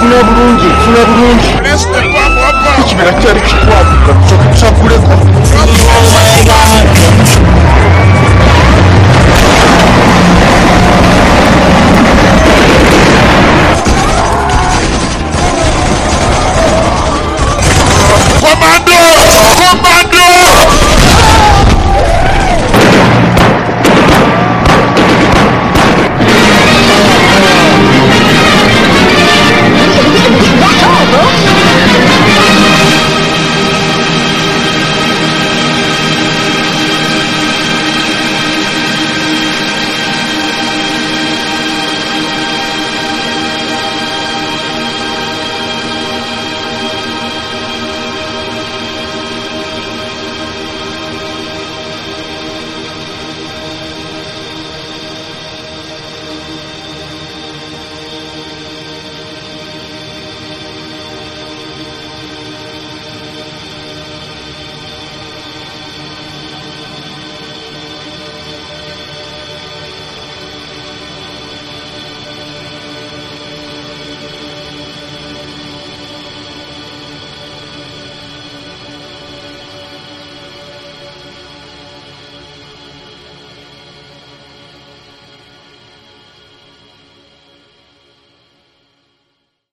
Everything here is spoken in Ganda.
nfuna bulungi nfuna bulungi. Ekibira kyali kikwabuka tusaguleko